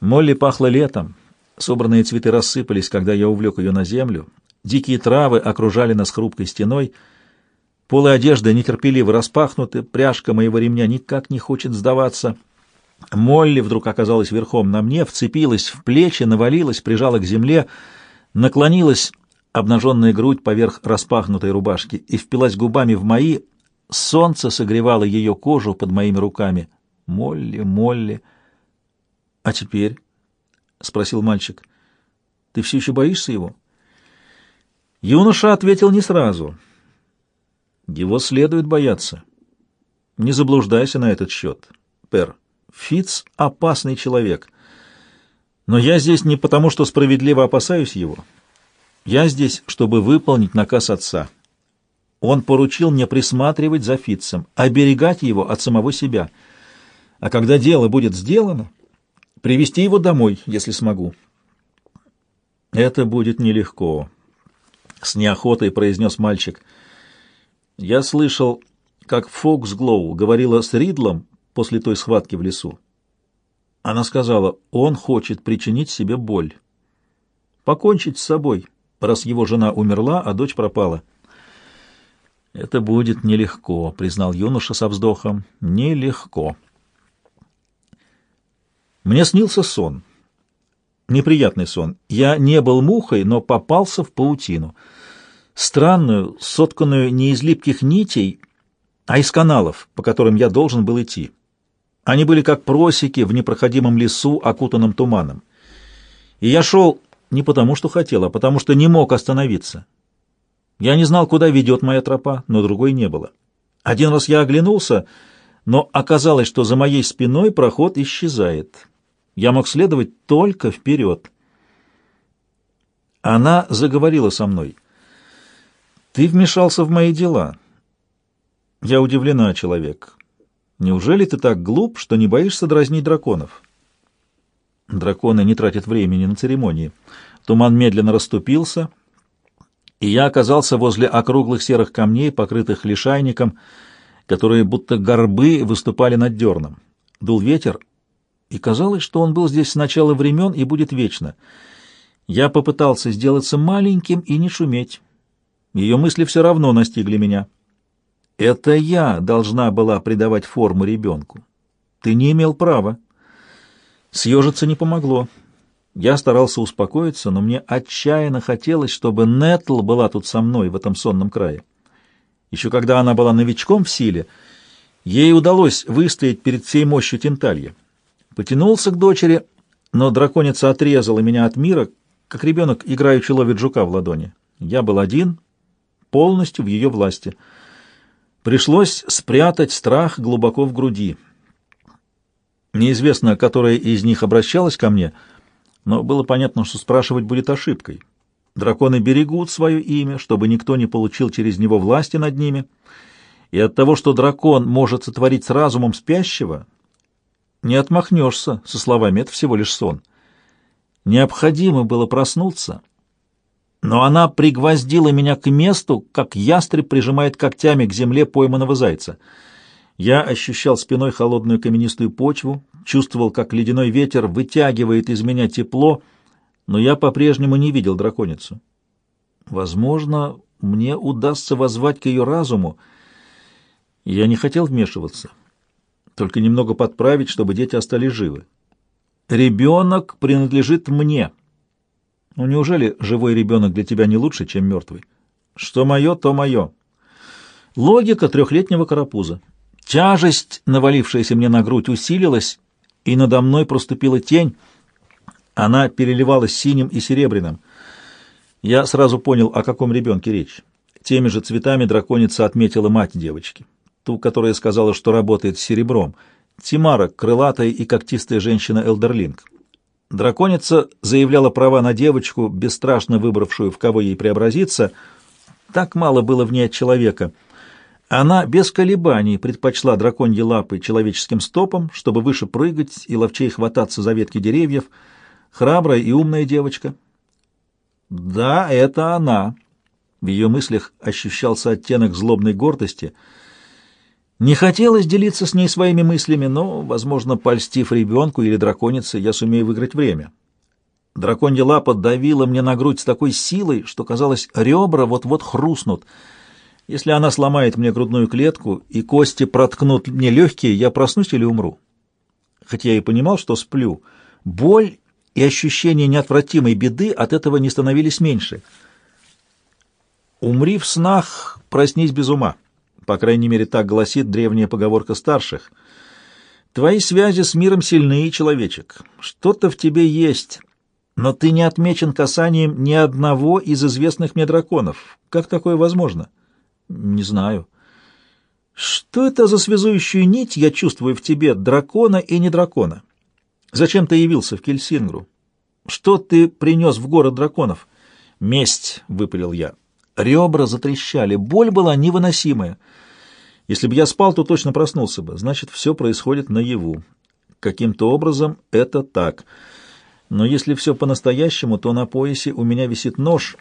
Молли пахла летом. Собранные цветы рассыпались, когда я увлек ее на землю. Дикие травы окружали нас хрупкой стеной. Полы одежды нетерпеливо распахнуты, пряжка моего ремня никак не хочет сдаваться. Молли вдруг оказалась верхом на мне, вцепилась в плечи, навалилась, прижала к земле, наклонилась обнаженная грудь поверх распахнутой рубашки и впилась губами в мои. Солнце согревало ее кожу под моими руками. Молли, Молли... «А теперь?» — спросил мальчик. «Ты все еще боишься его?» Юноша ответил не сразу. «Его следует бояться. Не заблуждайся на этот счет, Пер. Фиц опасный человек. Но я здесь не потому, что справедливо опасаюсь его. Я здесь, чтобы выполнить наказ отца. Он поручил мне присматривать за Фитцем, оберегать его от самого себя. А когда дело будет сделано, привести его домой, если смогу. Это будет нелегко, с неохотой произнес мальчик. Я слышал, как Фокс Глоу говорила с Ридлом после той схватки в лесу. Она сказала: "Он хочет причинить себе боль, покончить с собой, раз его жена умерла, а дочь пропала". Это будет нелегко, признал юноша со вздохом. Нелегко. Мне снился сон. Неприятный сон. Я не был мухой, но попался в паутину. Странную, сотканную не из липких нитей, а из каналов, по которым я должен был идти. Они были как просеки в непроходимом лесу, окутанном туманом. И я шел не потому, что хотел, а потому, что не мог остановиться. Я не знал, куда ведет моя тропа, но другой не было. Один раз я оглянулся, но оказалось, что за моей спиной проход исчезает. Я мог следовать только вперед. Она заговорила со мной. «Ты вмешался в мои дела». «Я удивлена, человек. Неужели ты так глуп, что не боишься дразнить драконов?» Драконы не тратят времени на церемонии. Туман медленно расступился, и я оказался возле округлых серых камней, покрытых лишайником, которые будто горбы выступали над дерном. Дул ветер, и казалось, что он был здесь с начала времен и будет вечно. Я попытался сделаться маленьким и не шуметь. Ее мысли все равно настигли меня. Это я должна была придавать форму ребенку. Ты не имел права. Съежиться не помогло. Я старался успокоиться, но мне отчаянно хотелось, чтобы Нетл была тут со мной в этом сонном крае. Еще когда она была новичком в силе, ей удалось выстоять перед всей мощью Тенталья. Потянулся к дочери, но драконица отрезала меня от мира, как ребенок, играючи, ловит жука в ладони. Я был один, полностью в ее власти. Пришлось спрятать страх глубоко в груди. Неизвестно, которая из них обращалась ко мне, но было понятно, что спрашивать будет ошибкой. Драконы берегут свое имя, чтобы никто не получил через него власти над ними. И от того, что дракон может сотворить с разумом спящего, не отмахнешься со словами «это всего лишь сон». Необходимо было проснуться, но она пригвоздила меня к месту, как ястреб прижимает когтями к земле пойманного зайца. Я ощущал спиной холодную каменистую почву, чувствовал, как ледяной ветер вытягивает из меня тепло, но я по-прежнему не видел драконицу. Возможно, мне удастся воззвать к ее разуму. Я не хотел вмешиваться только немного подправить, чтобы дети остались живы. Ребенок принадлежит мне. Ну неужели живой ребенок для тебя не лучше, чем мертвый? Что мое, то мое. Логика трехлетнего карапуза. Тяжесть, навалившаяся мне на грудь, усилилась, и надо мной проступила тень. Она переливалась синим и серебряным. Я сразу понял, о каком ребенке речь. Теми же цветами драконица отметила мать девочки ту, которая сказала, что работает с серебром. Тимара, крылатая и когтистая женщина Элдерлинг. Драконица заявляла права на девочку, бесстрашно выбравшую, в кого ей преобразиться. Так мало было в ней от человека. Она без колебаний предпочла драконьи лапы человеческим стопам, чтобы выше прыгать и ловчей хвататься за ветки деревьев. Храбрая и умная девочка. Да, это она. В ее мыслях ощущался оттенок злобной гордости — не хотелось делиться с ней своими мыслями, но, возможно, польстив ребенку или драконице, я сумею выиграть время. Драконья лапа давила мне на грудь с такой силой, что, казалось, ребра вот-вот хрустнут. Если она сломает мне грудную клетку и кости проткнут мне легкие, я проснусь или умру. Хотя я и понимал, что сплю. Боль и ощущение неотвратимой беды от этого не становились меньше. «Умри в снах, проснись без ума». По крайней мере, так гласит древняя поговорка старших. Твои связи с миром сильны, человечек. Что-то в тебе есть, но ты не отмечен касанием ни одного из известных мне драконов. Как такое возможно? Не знаю. Что это за связующую нить я чувствую в тебе, дракона и не дракона? Зачем ты явился в Кельсингру? Что ты принес в город драконов? Месть, — выпалил я. Ребра затрещали, боль была невыносимая. Если бы я спал, то точно проснулся бы. Значит, все происходит наяву. Каким-то образом это так. Но если все по-настоящему, то на поясе у меня висит нож.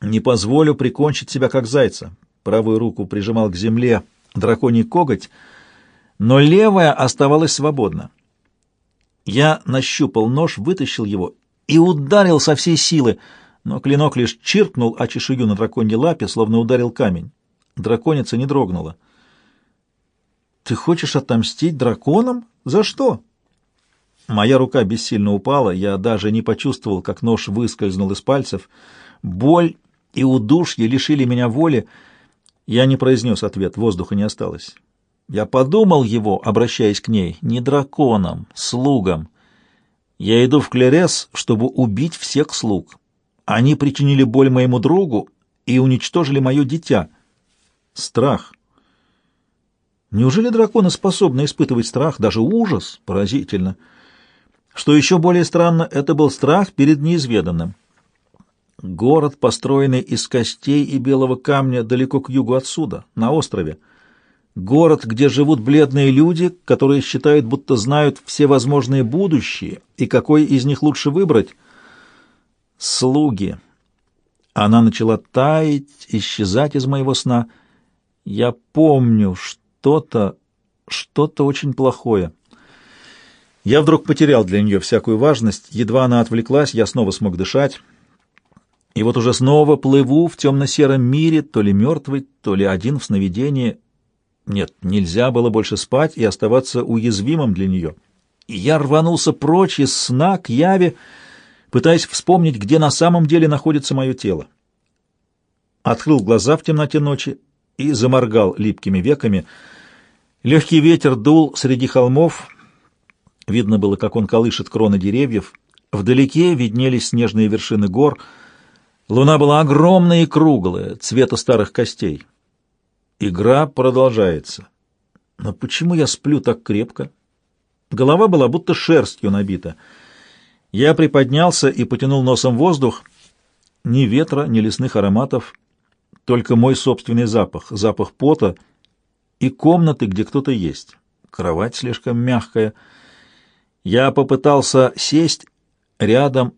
Не позволю прикончить себя, как зайца. Правую руку прижимал к земле драконий коготь, но левая оставалась свободна. Я нащупал нож, вытащил его и ударил со всей силы — но клинок лишь чиркнул о чешую на драконьей лапе, словно ударил камень. Драконица не дрогнула. «Ты хочешь отомстить драконам? За что?» Моя рука бессильно упала, я даже не почувствовал, как нож выскользнул из пальцев. Боль и удушье лишили меня воли. Я не произнес ответ, воздуха не осталось. Я подумал его, обращаясь к ней, не драконам, слугам. Я иду в Клерес, чтобы убить всех слуг. Они причинили боль моему другу и уничтожили мое дитя. Страх. Неужели драконы способны испытывать страх, даже ужас? Поразительно. Что еще более странно, это был страх перед неизведанным. Город, построенный из костей и белого камня далеко к югу отсюда, на острове. Город, где живут бледные люди, которые считают, будто знают все возможные будущие, и какой из них лучше выбрать — слуги. Она начала таять, исчезать из моего сна. Я помню что-то, что-то очень плохое. Я вдруг потерял для нее всякую важность. Едва она отвлеклась, я снова смог дышать. И вот уже снова плыву в темно-сером мире, то ли мертвый, то ли один в сновидении. Нет, нельзя было больше спать и оставаться уязвимым для нее. И я рванулся прочь из сна к яве, пытаясь вспомнить, где на самом деле находится мое тело. Открыл глаза в темноте ночи и заморгал липкими веками. Легкий ветер дул среди холмов. Видно было, как он колышет кроны деревьев. Вдалеке виднелись снежные вершины гор. Луна была огромная и круглая, цвета старых костей. Игра продолжается. Но почему я сплю так крепко? Голова была будто шерстью набита — я приподнялся и потянул носом воздух. Ни ветра, ни лесных ароматов, только мой собственный запах, запах пота и комнаты, где кто-то есть. Кровать слишком мягкая. Я попытался сесть рядом,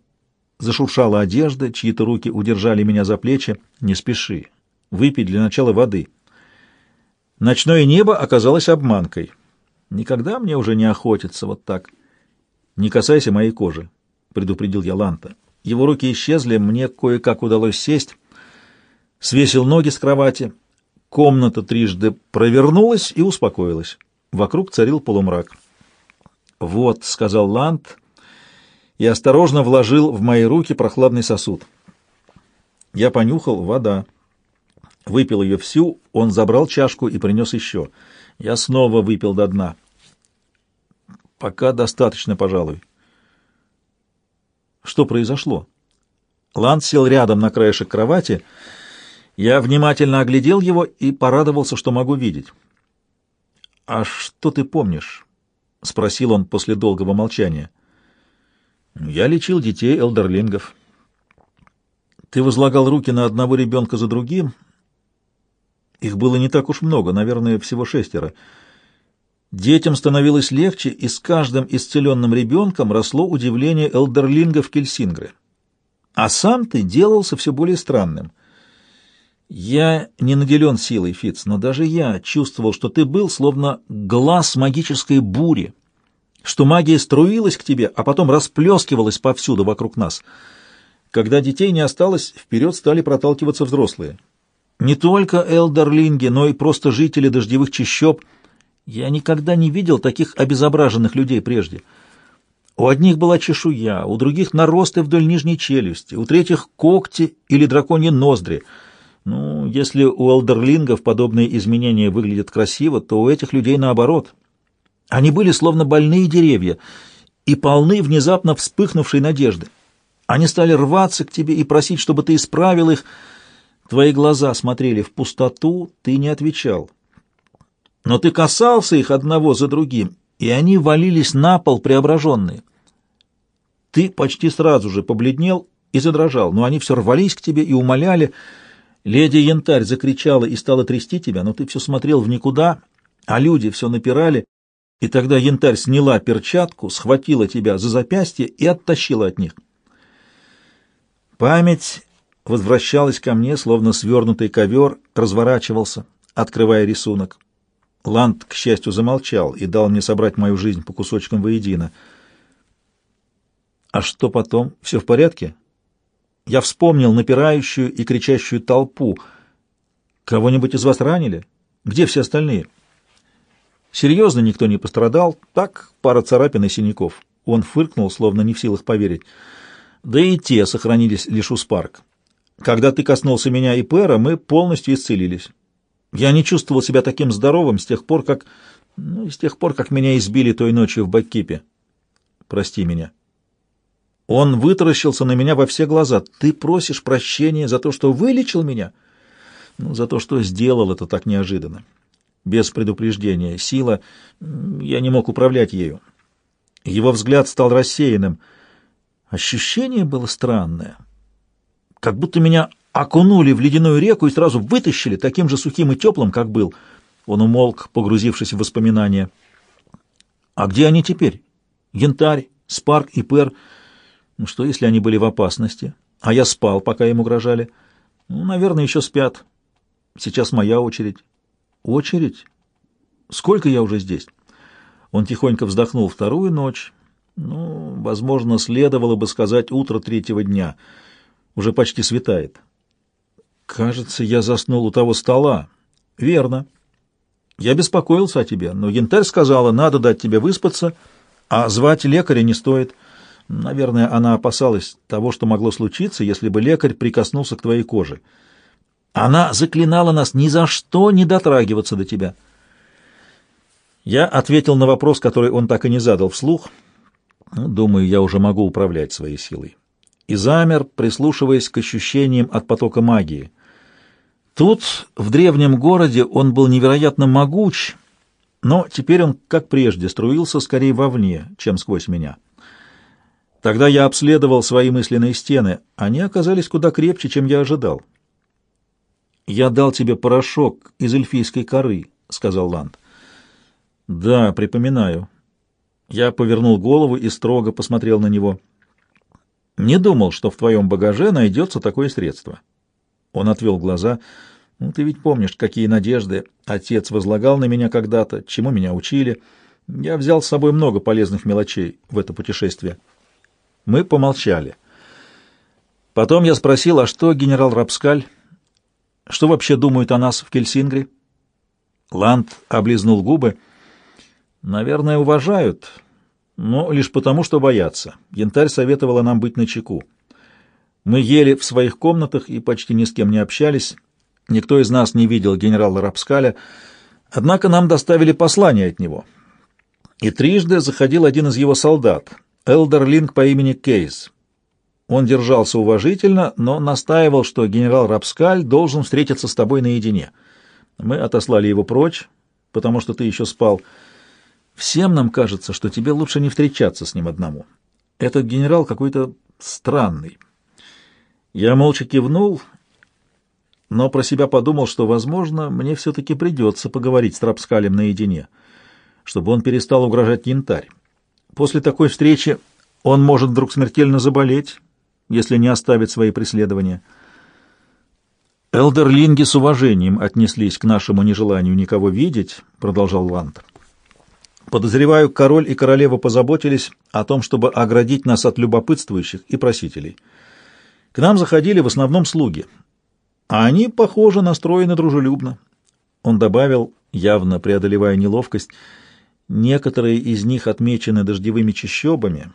зашуршала одежда, чьи-то руки удержали меня за плечи. Не спеши. Выпить для начала воды. Ночное небо оказалось обманкой. Никогда мне уже не охотиться вот так. Не касайся моей кожи. — предупредил я Ланта. Его руки исчезли, мне кое-как удалось сесть. Свесил ноги с кровати. Комната трижды провернулась и успокоилась. Вокруг царил полумрак. «Вот», — сказал Лант, и осторожно вложил в мои руки прохладный сосуд. Я понюхал вода. Выпил ее всю, он забрал чашку и принес еще. Я снова выпил до дна. «Пока достаточно, пожалуй». Что произошло? Ланд сел рядом на краешек кровати. Я внимательно оглядел его и порадовался, что могу видеть. «А что ты помнишь?» — спросил он после долгого молчания. «Я лечил детей элдерлингов». «Ты возлагал руки на одного ребенка за другим?» «Их было не так уж много, наверное, всего шестеро». Детям становилось легче, и с каждым исцеленным ребенком росло удивление элдерлингов Кельсингры. А сам ты делался все более странным. Я не наделен силой, Фиц, но даже я чувствовал, что ты был словно глаз магической бури, что магия струилась к тебе, а потом расплескивалась повсюду вокруг нас. Когда детей не осталось, вперед стали проталкиваться взрослые. Не только элдерлинги, но и просто жители дождевых чащоб. Я никогда не видел таких обезображенных людей прежде. У одних была чешуя, у других наросты вдоль нижней челюсти, у третьих когти или драконьи ноздри. Ну, если у элдерлингов подобные изменения выглядят красиво, то у этих людей наоборот. Они были словно больные деревья и полны внезапно вспыхнувшей надежды. Они стали рваться к тебе и просить, чтобы ты исправил их, Твои глаза смотрели в пустоту, ты не отвечал. Но ты касался их одного за другим, и они валились на пол преображенные. Ты почти сразу же побледнел и задрожал, но они все рвались к тебе и умоляли. Леди Янтарь закричала и стала трясти тебя, но ты все смотрел в никуда, а люди все напирали, и тогда Янтарь сняла перчатку, схватила тебя за запястье и оттащила от них. Память возвращалась ко мне, словно свернутый ковер разворачивался, открывая рисунок. Ланд, к счастью, замолчал и дал мне собрать мою жизнь по кусочкам воедино. А что потом? Все в порядке? Я вспомнил напирающую и кричащую толпу. Кого-нибудь из вас ранили? Где все остальные? Серьезно никто не пострадал, так пара царапин и синяков. Он фыркнул, словно не в силах поверить. Да и те сохранились лишь у Спарк. Когда ты коснулся меня и Пэра, мы полностью исцелились. Я не чувствовал себя таким здоровым с тех пор, как... Ну, с тех пор, как меня избили той ночью в Баккипе. Прости меня. Он вытаращился на меня во все глаза. Ты просишь прощения за то, что вылечил меня? Ну, за то, что сделал это так неожиданно. Без предупреждения. Сила... Я не мог управлять ею. Его взгляд стал рассеянным. Ощущение было странное как будто меня окунули в ледяную реку и сразу вытащили, таким же сухим и теплым, как был. Он умолк, погрузившись в воспоминания. А где они теперь? Янтарь, Спарк и Пер. Ну что, если они были в опасности? А я спал, пока им угрожали. Ну, наверное, еще спят. Сейчас моя очередь. Очередь? Сколько я уже здесь? Он тихонько вздохнул вторую ночь. Ну, возможно, следовало бы сказать утро третьего дня — уже почти светает. Кажется, я заснул у того стола. Верно. Я беспокоился о тебе, но Янтарь сказала, надо дать тебе выспаться, а звать лекаря не стоит. Наверное, она опасалась того, что могло случиться, если бы лекарь прикоснулся к твоей коже. Она заклинала нас ни за что не дотрагиваться до тебя. Я ответил на вопрос, который он так и не задал вслух. Ну, думаю, я уже могу управлять своей силой и замер, прислушиваясь к ощущениям от потока магии. Тут, в древнем городе, он был невероятно могуч, но теперь он, как прежде, струился скорее вовне, чем сквозь меня. Тогда я обследовал свои мысленные стены. Они оказались куда крепче, чем я ожидал. «Я дал тебе порошок из эльфийской коры», — сказал Ланд. «Да, припоминаю». Я повернул голову и строго посмотрел на него. Не думал, что в твоем багаже найдется такое средство. Он отвел глаза. Ну, ты ведь помнишь, какие надежды отец возлагал на меня когда-то, чему меня учили. Я взял с собой много полезных мелочей в это путешествие. Мы помолчали. Потом я спросил, а что генерал Рапскаль? Что вообще думают о нас в Кельсингре? Ланд облизнул губы. Наверное, уважают но лишь потому, что боятся. Янтарь советовала нам быть начеку. Мы ели в своих комнатах и почти ни с кем не общались. Никто из нас не видел генерала Рапскаля, однако нам доставили послание от него. И трижды заходил один из его солдат, Элдер Линк по имени Кейс. Он держался уважительно, но настаивал, что генерал Рапскаль должен встретиться с тобой наедине. Мы отослали его прочь, потому что ты еще спал. Всем нам кажется, что тебе лучше не встречаться с ним одному. Этот генерал какой-то странный. Я молча кивнул, но про себя подумал, что, возможно, мне все-таки придется поговорить с Рапскалем наедине, чтобы он перестал угрожать янтарь. После такой встречи он может вдруг смертельно заболеть, если не оставит свои преследования. Элдерлинги с уважением отнеслись к нашему нежеланию никого видеть, продолжал Ланд. Подозреваю, король и королева позаботились о том, чтобы оградить нас от любопытствующих и просителей. К нам заходили в основном слуги, а они, похоже, настроены дружелюбно. Он добавил, явно преодолевая неловкость, некоторые из них отмечены дождевыми чащобами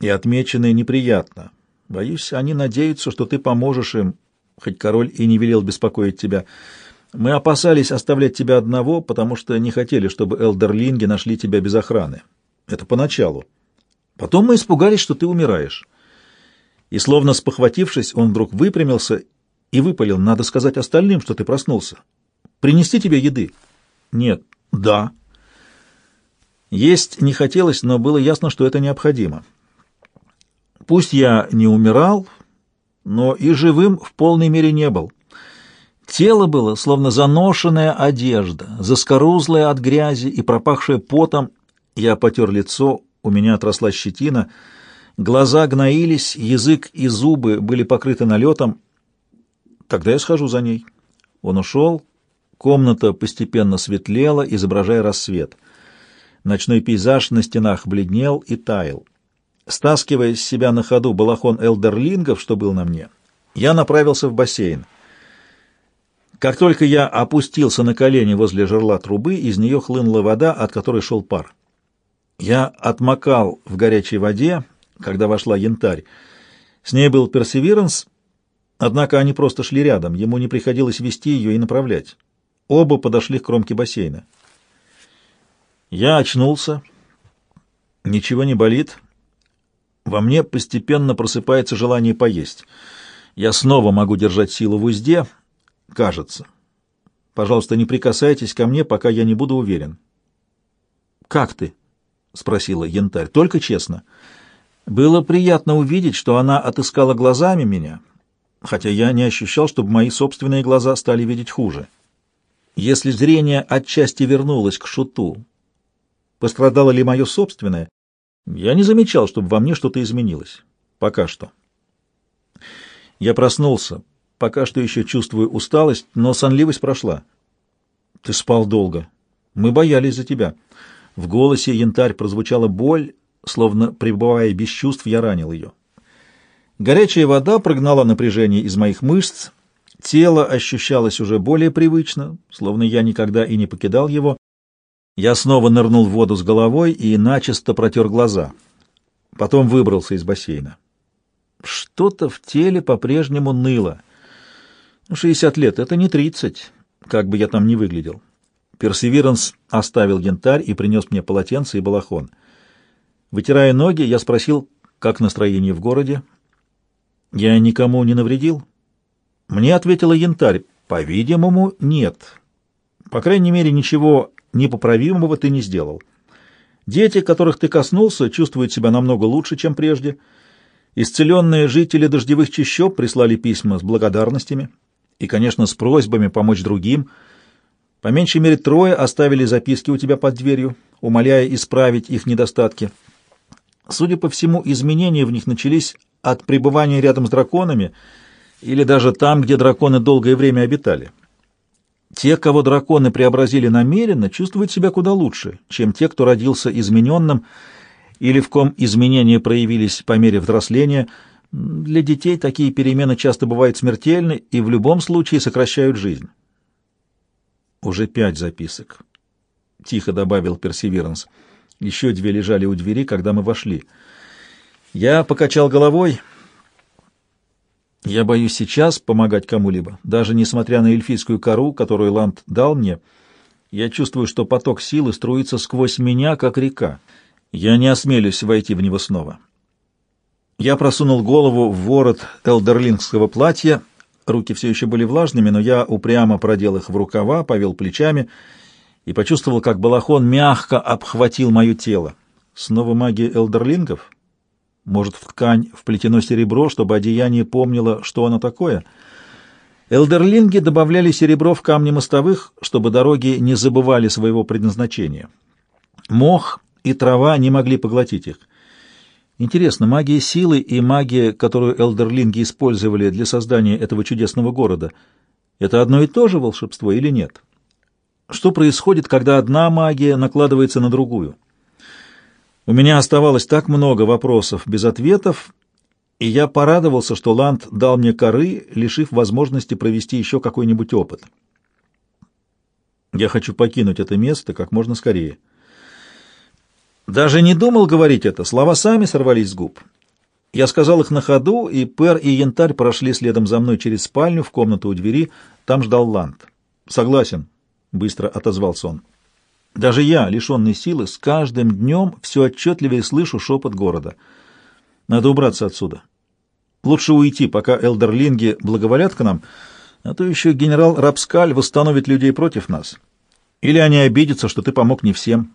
и отмечены неприятно. Боюсь, они надеются, что ты поможешь им, хоть король и не велел беспокоить тебя. Мы опасались оставлять тебя одного, потому что не хотели, чтобы элдерлинги нашли тебя без охраны. Это поначалу. Потом мы испугались, что ты умираешь. И, словно спохватившись, он вдруг выпрямился и выпалил. Надо сказать остальным, что ты проснулся. Принести тебе еды? Нет. Да. Есть не хотелось, но было ясно, что это необходимо. Пусть я не умирал, но и живым в полной мере не был. Тело было словно заношенная одежда, заскорузлая от грязи и пропахшая потом. Я потер лицо, у меня отросла щетина, глаза гноились, язык и зубы были покрыты налетом. Тогда я схожу за ней. Он ушел, комната постепенно светлела, изображая рассвет. Ночной пейзаж на стенах бледнел и таял. Стаскивая с себя на ходу балахон элдерлингов, что был на мне, я направился в бассейн. Как только я опустился на колени возле жерла трубы, из нее хлынула вода, от которой шел пар. Я отмокал в горячей воде, когда вошла янтарь. С ней был персеверанс, однако они просто шли рядом, ему не приходилось вести ее и направлять. Оба подошли к кромке бассейна. Я очнулся. Ничего не болит. Во мне постепенно просыпается желание поесть. Я снова могу держать силу в узде, кажется. Пожалуйста, не прикасайтесь ко мне, пока я не буду уверен. «Как ты?» — спросила Янтарь. «Только честно». Было приятно увидеть, что она отыскала глазами меня, хотя я не ощущал, чтобы мои собственные глаза стали видеть хуже. Если зрение отчасти вернулось к шуту, пострадало ли мое собственное, я не замечал, чтобы во мне что-то изменилось. Пока что. Я проснулся. Пока что еще чувствую усталость, но сонливость прошла. Ты спал долго. Мы боялись за тебя. В голосе янтарь прозвучала боль, словно, пребывая без чувств, я ранил ее. Горячая вода прогнала напряжение из моих мышц, тело ощущалось уже более привычно, словно я никогда и не покидал его, я снова нырнул в воду с головой и начисто протер глаза. Потом выбрался из бассейна. Что-то в теле по-прежнему ныло. Шестьдесят лет — это не тридцать, как бы я там ни выглядел. Персевиранс оставил янтарь и принес мне полотенце и балахон. Вытирая ноги, я спросил, как настроение в городе. Я никому не навредил? Мне ответила янтарь. По-видимому, нет. По крайней мере, ничего непоправимого ты не сделал. Дети, которых ты коснулся, чувствуют себя намного лучше, чем прежде. Исцеленные жители дождевых чащоб прислали письма с благодарностями и, конечно, с просьбами помочь другим. По меньшей мере трое оставили записки у тебя под дверью, умоляя исправить их недостатки. Судя по всему, изменения в них начались от пребывания рядом с драконами или даже там, где драконы долгое время обитали. Те, кого драконы преобразили намеренно, чувствуют себя куда лучше, чем те, кто родился измененным или в ком изменения проявились по мере взросления. Для детей такие перемены часто бывают смертельны и в любом случае сокращают жизнь. Уже пять записок. Тихо добавил Персеверанс. Еще две лежали у двери, когда мы вошли. Я покачал головой я боюсь сейчас помогать кому-либо, даже несмотря на эльфийскую кору, которую Ланд дал мне. Я чувствую, что поток силы струится сквозь меня, как река. Я не осмелюсь войти в него снова. Я просунул голову в ворот элдерлингского платья. Руки все еще были влажными, но я упрямо продел их в рукава, повел плечами и почувствовал, как балахон мягко обхватил мое тело. Снова магия элдерлингов? Может, в ткань вплетено серебро, чтобы одеяние помнило, что оно такое? Элдерлинги добавляли серебро в камни мостовых, чтобы дороги не забывали своего предназначения. Мох и трава не могли поглотить их. Интересно, магия силы и магия, которую элдерлинги использовали для создания этого чудесного города, Это одно и то же волшебство или нет? Что происходит, когда одна магия накладывается на другую? У меня оставалось так много вопросов без ответов, и я порадовался, что Ланд дал мне коры, лишив возможности провести еще какой-нибудь опыт. Я хочу покинуть это место как можно скорее. Даже не думал говорить это, слова сами сорвались с губ. Я сказал их на ходу, и Пер и Янтарь прошли следом за мной через спальню в комнату у двери. Там ждал Ланд. «Согласен», — быстро отозвался он. «Даже я, лишенный силы, с каждым днем все отчетливее слышу шепот города. Надо убраться отсюда. Лучше уйти, пока элдерлинги благоволят к нам, а то еще генерал Рапскаль восстановит людей против нас. Или они обидятся, что ты помог не всем».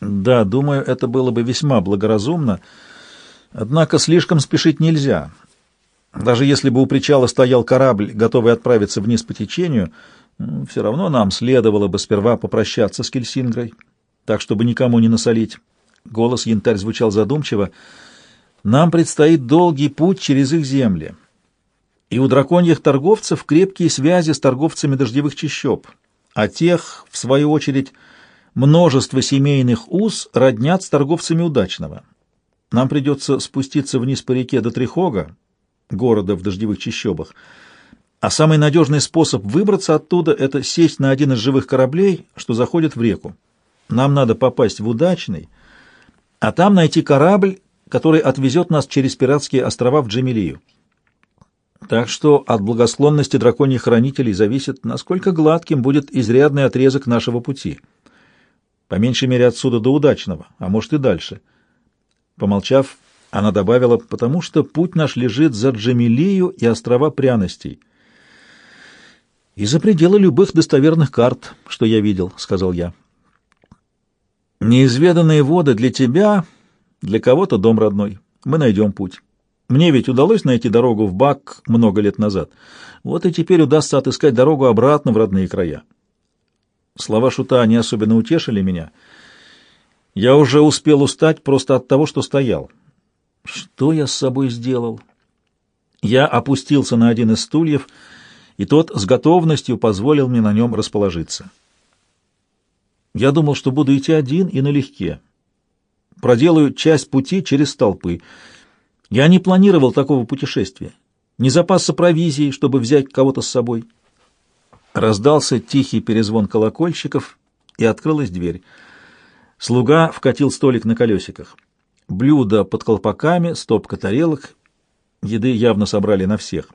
«Да, думаю, это было бы весьма благоразумно», — Однако слишком спешить нельзя. Даже если бы у причала стоял корабль, готовый отправиться вниз по течению, все равно нам следовало бы сперва попрощаться с Кельсингрой, так, чтобы никому не насолить. Голос янтарь звучал задумчиво. Нам предстоит долгий путь через их земли. И у драконьих торговцев крепкие связи с торговцами дождевых чащоб, а тех, в свою очередь, множество семейных уз роднят с торговцами удачного. Нам придется спуститься вниз по реке до Трихога, города в дождевых чащобах, а самый надежный способ выбраться оттуда — это сесть на один из живых кораблей, что заходит в реку. Нам надо попасть в Удачный, а там найти корабль, который отвезет нас через пиратские острова в Джемилию. Так что от благосклонности драконьих хранителей зависит, насколько гладким будет изрядный отрезок нашего пути. По меньшей мере отсюда до Удачного, а может и дальше — Помолчав, она добавила, потому что путь наш лежит за Джамилию и острова пряностей. «И за пределы любых достоверных карт, что я видел», — сказал я. «Неизведанные воды для тебя, для кого-то дом родной. Мы найдем путь. Мне ведь удалось найти дорогу в Бак много лет назад. Вот и теперь удастся отыскать дорогу обратно в родные края». Слова Шута не особенно утешили меня — я уже успел устать просто от того, что стоял. Что я с собой сделал? Я опустился на один из стульев, и тот с готовностью позволил мне на нем расположиться. Я думал, что буду идти один и налегке. Проделаю часть пути через столпы. Я не планировал такого путешествия. Не запасся провизией, чтобы взять кого-то с собой. Раздался тихий перезвон колокольчиков, и открылась дверь. Слуга вкатил столик на колесиках. Блюда под колпаками, стопка тарелок. Еды явно собрали на всех.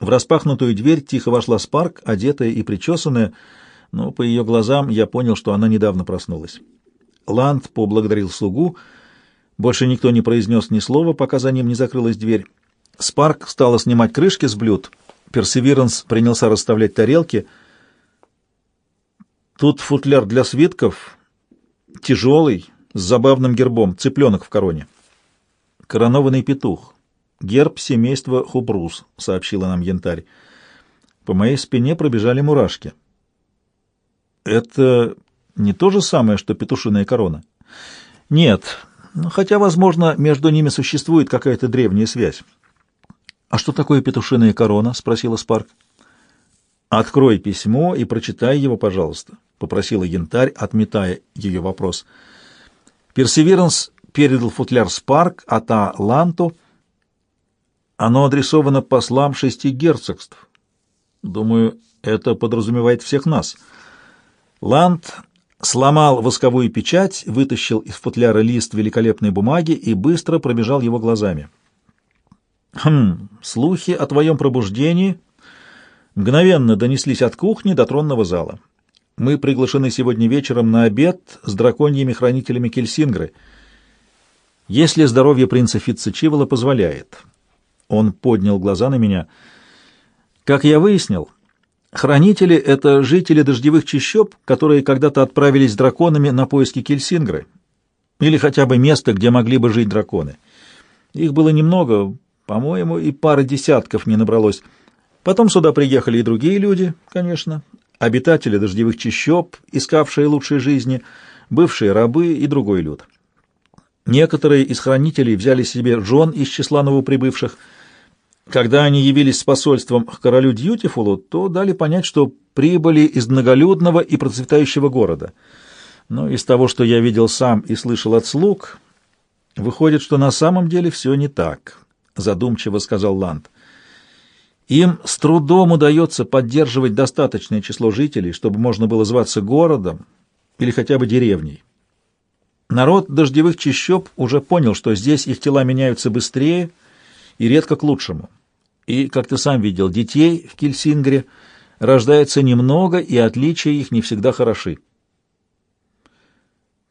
В распахнутую дверь тихо вошла Спарк, одетая и причесанная, но по ее глазам я понял, что она недавно проснулась. Ланд поблагодарил слугу. Больше никто не произнес ни слова, пока за ним не закрылась дверь. Спарк стала снимать крышки с блюд. Персеверанс принялся расставлять тарелки. Тут футляр для свитков, Тяжелый, с забавным гербом, цыпленок в короне. Коронованный петух. Герб семейства Хубрус, сообщила нам янтарь. По моей спине пробежали мурашки. Это не то же самое, что петушиная корона? Нет, хотя, возможно, между ними существует какая-то древняя связь. «А что такое петушиная корона?» — спросила Спарк. «Открой письмо и прочитай его, пожалуйста», — попросила янтарь, отметая ее вопрос. Персеверанс передал футляр Спарк, а та — Ланту. Оно адресовано послам шести герцогств. Думаю, это подразумевает всех нас. Лант сломал восковую печать, вытащил из футляра лист великолепной бумаги и быстро пробежал его глазами. «Хм, слухи о твоем пробуждении...» мгновенно донеслись от кухни до тронного зала. Мы приглашены сегодня вечером на обед с драконьими хранителями Кельсингры. Если здоровье принца Фитцечивола позволяет. Он поднял глаза на меня. Как я выяснил, хранители — это жители дождевых чащоб, которые когда-то отправились с драконами на поиски Кельсингры. Или хотя бы место, где могли бы жить драконы. Их было немного, по-моему, и пара десятков не набралось. Потом сюда приехали и другие люди, конечно, обитатели дождевых чащоб, искавшие лучшей жизни, бывшие рабы и другой люд. Некоторые из хранителей взяли себе жен из числа новоприбывших. Когда они явились с посольством к королю Дьютифулу, то дали понять, что прибыли из многолюдного и процветающего города. Но из того, что я видел сам и слышал от слуг, выходит, что на самом деле все не так, — задумчиво сказал Ланд. Им с трудом удается поддерживать достаточное число жителей, чтобы можно было зваться городом или хотя бы деревней. Народ дождевых чащоб уже понял, что здесь их тела меняются быстрее и редко к лучшему. И, как ты сам видел, детей в Кильсингре рождается немного, и отличия их не всегда хороши.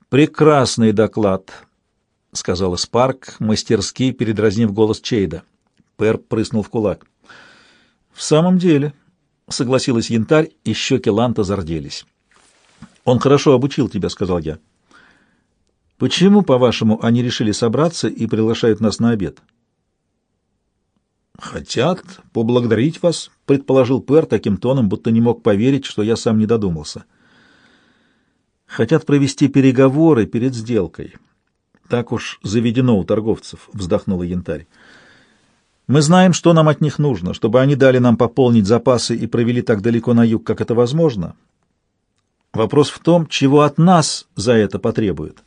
«Прекрасный доклад», — сказала Спарк, мастерски передразнив голос Чейда. Пер прыснул в кулак. «В самом деле», — согласилась Янтарь, и щеки Ланта зарделись. «Он хорошо обучил тебя», — сказал я. «Почему, по-вашему, они решили собраться и приглашают нас на обед?» «Хотят поблагодарить вас», — предположил Пэр таким тоном, будто не мог поверить, что я сам не додумался. «Хотят провести переговоры перед сделкой. Так уж заведено у торговцев», — вздохнула Янтарь. «Мы знаем, что нам от них нужно, чтобы они дали нам пополнить запасы и провели так далеко на юг, как это возможно. Вопрос в том, чего от нас за это потребуют».